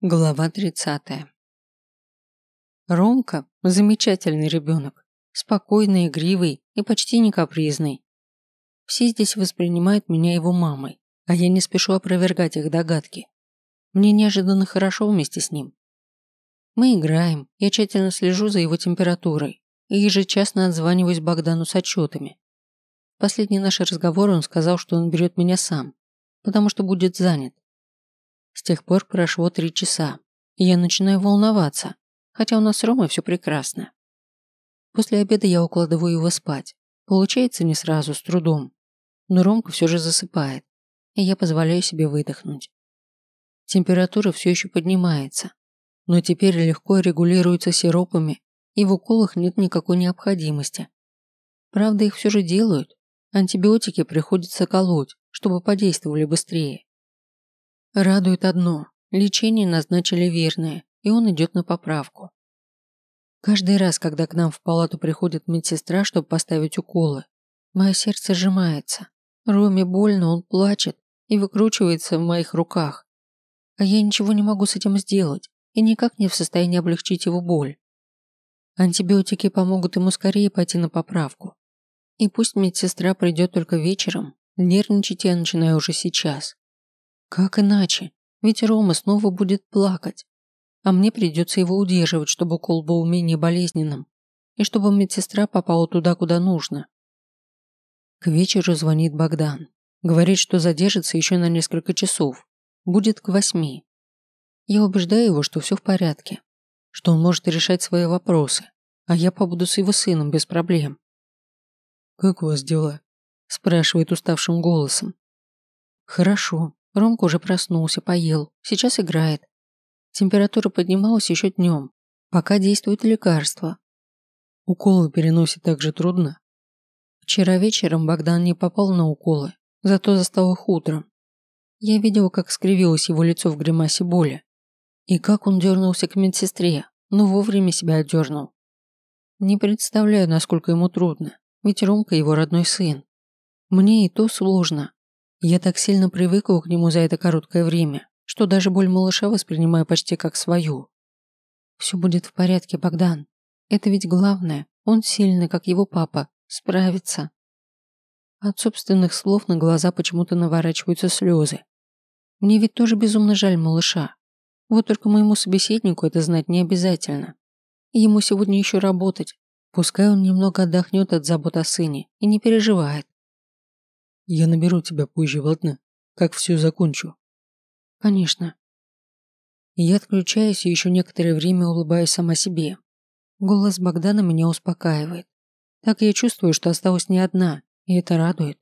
Глава 30. Ромка – замечательный ребенок, спокойный, игривый и почти не капризный. Все здесь воспринимают меня его мамой, а я не спешу опровергать их догадки. Мне неожиданно хорошо вместе с ним. Мы играем, я тщательно слежу за его температурой и ежечасно отзваниваюсь Богдану с отчетами. Последний наш разговор он сказал, что он берет меня сам, потому что будет занят. С тех пор прошло три часа, и я начинаю волноваться, хотя у нас с Ромой все прекрасно. После обеда я укладываю его спать. Получается не сразу, с трудом. Но Ромка все же засыпает, и я позволяю себе выдохнуть. Температура все еще поднимается, но теперь легко регулируется сиропами, и в уколах нет никакой необходимости. Правда, их все же делают. Антибиотики приходится колоть, чтобы подействовали быстрее. Радует одно – лечение назначили верное, и он идет на поправку. Каждый раз, когда к нам в палату приходит медсестра, чтобы поставить уколы, мое сердце сжимается. Роме больно, он плачет и выкручивается в моих руках. А я ничего не могу с этим сделать и никак не в состоянии облегчить его боль. Антибиотики помогут ему скорее пойти на поправку. И пусть медсестра придет только вечером, нервничать я начинаю уже сейчас. Как иначе? Ведь Рома снова будет плакать. А мне придется его удерживать, чтобы укол был менее болезненным. И чтобы медсестра попала туда, куда нужно. К вечеру звонит Богдан. Говорит, что задержится еще на несколько часов. Будет к восьми. Я убеждаю его, что все в порядке. Что он может решать свои вопросы. А я побуду с его сыном без проблем. «Как у вас дела?» спрашивает уставшим голосом. «Хорошо. Ромка уже проснулся, поел, сейчас играет. Температура поднималась еще днем, пока действует лекарство. Уколы переносит так же трудно? Вчера вечером Богдан не попал на уколы, зато застал их утром. Я видел, как скривилось его лицо в гримасе боли. И как он дернулся к медсестре, но вовремя себя отдернул. Не представляю, насколько ему трудно, ведь Ромка его родной сын. Мне и то сложно, я так сильно привыкла к нему за это короткое время, что даже боль малыша воспринимаю почти как свою. Все будет в порядке, Богдан. Это ведь главное. Он сильный, как его папа. Справится. От собственных слов на глаза почему-то наворачиваются слезы. Мне ведь тоже безумно жаль малыша. Вот только моему собеседнику это знать не обязательно. Ему сегодня еще работать. Пускай он немного отдохнет от забот о сыне и не переживает. Я наберу тебя позже, ладно? Как все закончу. Конечно. Я отключаюсь и еще некоторое время улыбаюсь сама себе. Голос Богдана меня успокаивает. Так я чувствую, что осталась не одна, и это радует.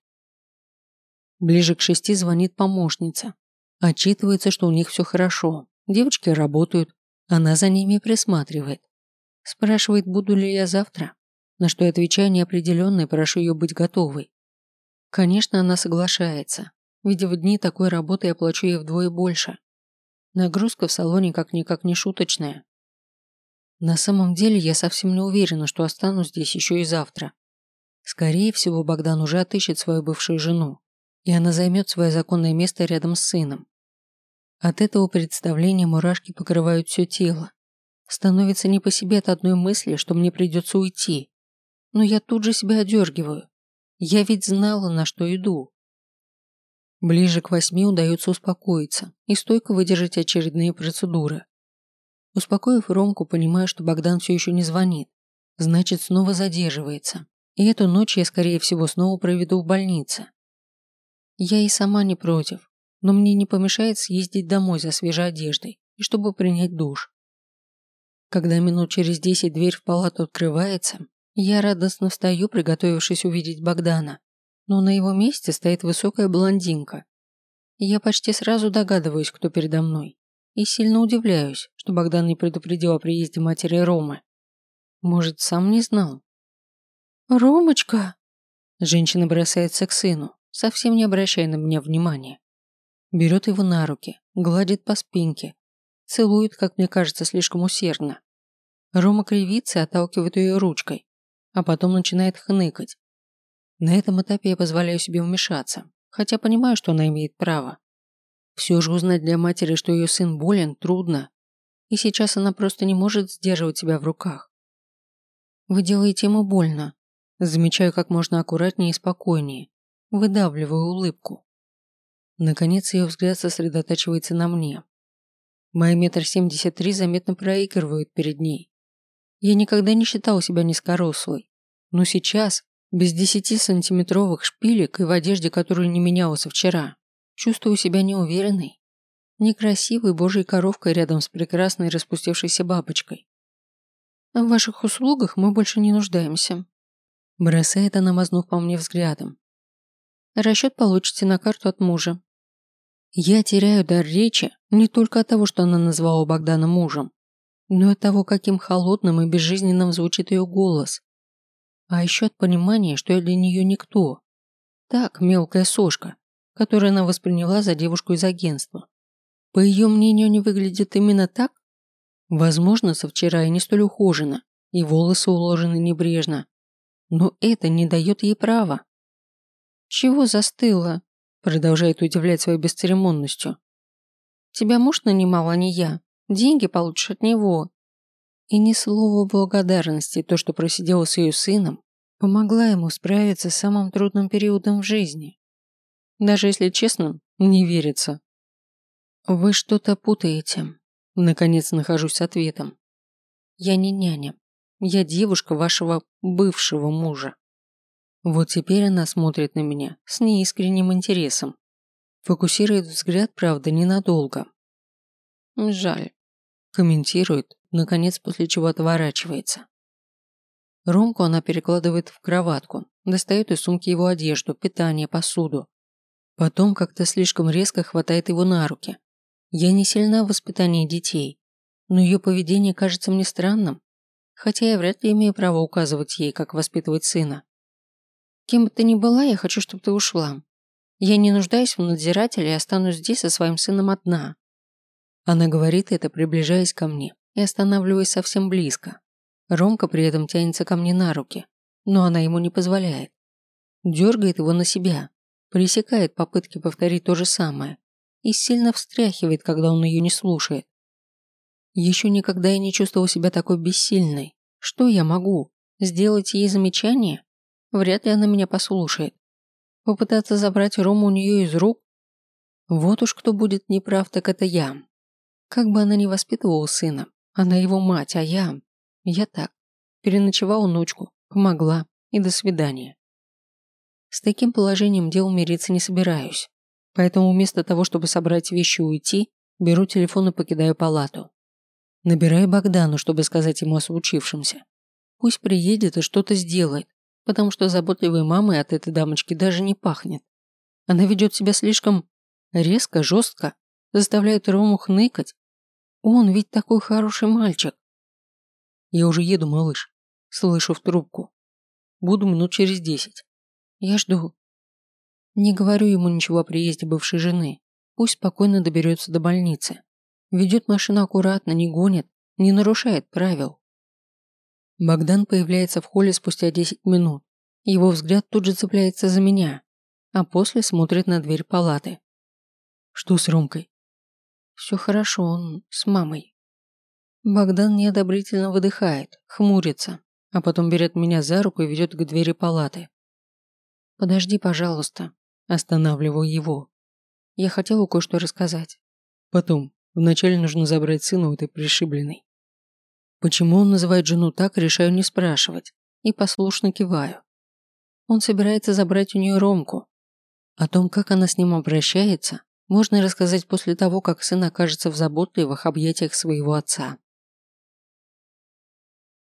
Ближе к шести звонит помощница. Отчитывается, что у них все хорошо. Девочки работают. Она за ними присматривает. Спрашивает, буду ли я завтра. На что я отвечаю неопределенно и прошу ее быть готовой. Конечно, она соглашается. Ведь в дни такой работы я плачу ей вдвое больше. Нагрузка в салоне как-никак не шуточная. На самом деле я совсем не уверена, что останусь здесь еще и завтра. Скорее всего, Богдан уже отыщет свою бывшую жену, и она займет свое законное место рядом с сыном. От этого представления мурашки покрывают все тело. Становится не по себе от одной мысли, что мне придется уйти. Но я тут же себя одергиваю. Я ведь знала, на что иду. Ближе к восьми удается успокоиться и стойко выдержать очередные процедуры. Успокоив Ромку, понимаю, что Богдан все еще не звонит. Значит, снова задерживается. И эту ночь я, скорее всего, снова проведу в больнице. Я и сама не против, но мне не помешает съездить домой за свежей одеждой и чтобы принять душ. Когда минут через десять дверь в палату открывается, я радостно встаю, приготовившись увидеть Богдана, но на его месте стоит высокая блондинка. Я почти сразу догадываюсь, кто передо мной, и сильно удивляюсь, что Богдан не предупредил о приезде матери Ромы. Может, сам не знал? «Ромочка!» Женщина бросается к сыну, совсем не обращая на меня внимания. Берет его на руки, гладит по спинке, целует, как мне кажется, слишком усердно. Рома кривится и отталкивает ее ручкой, а потом начинает хныкать. На этом этапе я позволяю себе вмешаться, хотя понимаю, что она имеет право. Все же узнать для матери, что ее сын болен, трудно. И сейчас она просто не может сдерживать себя в руках. Вы делаете ему больно. Замечаю как можно аккуратнее и спокойнее. Выдавливаю улыбку. Наконец ее взгляд сосредотачивается на мне. Мои метр семьдесят три заметно проигрывают перед ней. Я никогда не считал себя низкорослой. Но сейчас, без десяти сантиметровых шпилек и в одежде, которую не менялся вчера, чувствую себя неуверенной. Некрасивой божьей коровкой рядом с прекрасной распустившейся бабочкой. В ваших услугах мы больше не нуждаемся. Бросает она, мазнув по мне взглядом. Расчет получите на карту от мужа. Я теряю дар речи не только от того, что она назвала Богдана мужем, но от того, каким холодным и безжизненным звучит ее голос. А еще от понимания, что я для нее никто. Так, мелкая сошка, которую она восприняла за девушку из агентства. По ее мнению, не выглядит именно так? Возможно, со вчера и не столь ухожена, и волосы уложены небрежно. Но это не дает ей права. «Чего застыла?» Продолжает удивлять своей бесцеремонностью. «Тебя муж нанимал, а не я. Деньги получишь от него». И ни слова благодарности, то, что просидела с ее сыном, помогла ему справиться с самым трудным периодом в жизни. Даже если честно, не верится. «Вы что-то путаете», Наконец нахожусь с ответом. Я не няня. Я девушка вашего бывшего мужа. Вот теперь она смотрит на меня с неискренним интересом. Фокусирует взгляд, правда, ненадолго. Жаль. Комментирует, наконец, после чего отворачивается. Ромку она перекладывает в кроватку, достает из сумки его одежду, питание, посуду. Потом как-то слишком резко хватает его на руки, я не сильна в воспитании детей, но ее поведение кажется мне странным, хотя я вряд ли имею право указывать ей, как воспитывать сына. Кем бы ты ни была, я хочу, чтобы ты ушла. Я не нуждаюсь в надзирателе и останусь здесь со своим сыном одна. Она говорит это, приближаясь ко мне и останавливаясь совсем близко. Ромка при этом тянется ко мне на руки, но она ему не позволяет. Дергает его на себя, пресекает попытки повторить то же самое, и сильно встряхивает, когда он ее не слушает. Еще никогда я не чувствовал себя такой бессильной. Что я могу? Сделать ей замечание? Вряд ли она меня послушает. Попытаться забрать Рому у нее из рук? Вот уж кто будет неправ, так это я. Как бы она ни воспитывала сына, она его мать, а я... Я так. Переночевала ночку, помогла и до свидания. С таким положением дел мириться не собираюсь. Поэтому вместо того, чтобы собрать вещи и уйти, беру телефон и покидаю палату. Набираю Богдану, чтобы сказать ему о случившемся. Пусть приедет и что-то сделает, потому что заботливой мамой от этой дамочки даже не пахнет. Она ведет себя слишком резко, жестко, заставляет Рому хныкать. Он ведь такой хороший мальчик. Я уже еду, малыш. Слышу в трубку. Буду минут через десять. Я жду. Не говорю ему ничего о приезде бывшей жены. Пусть спокойно доберется до больницы. Ведет машину аккуратно, не гонит, не нарушает правил. Богдан появляется в холле спустя 10 минут. Его взгляд тут же цепляется за меня, а после смотрит на дверь палаты. Что с Ромкой? Все хорошо, он с мамой. Богдан неодобрительно выдыхает, хмурится, а потом берет меня за руку и ведет к двери палаты. «Подожди, пожалуйста», Останавливаю его. Я хотела кое-что рассказать. Потом. Вначале нужно забрать сына у этой пришибленной. Почему он называет жену так, решаю не спрашивать. И послушно киваю. Он собирается забрать у нее Ромку. О том, как она с ним обращается, можно рассказать после того, как сын окажется в заботливых объятиях своего отца.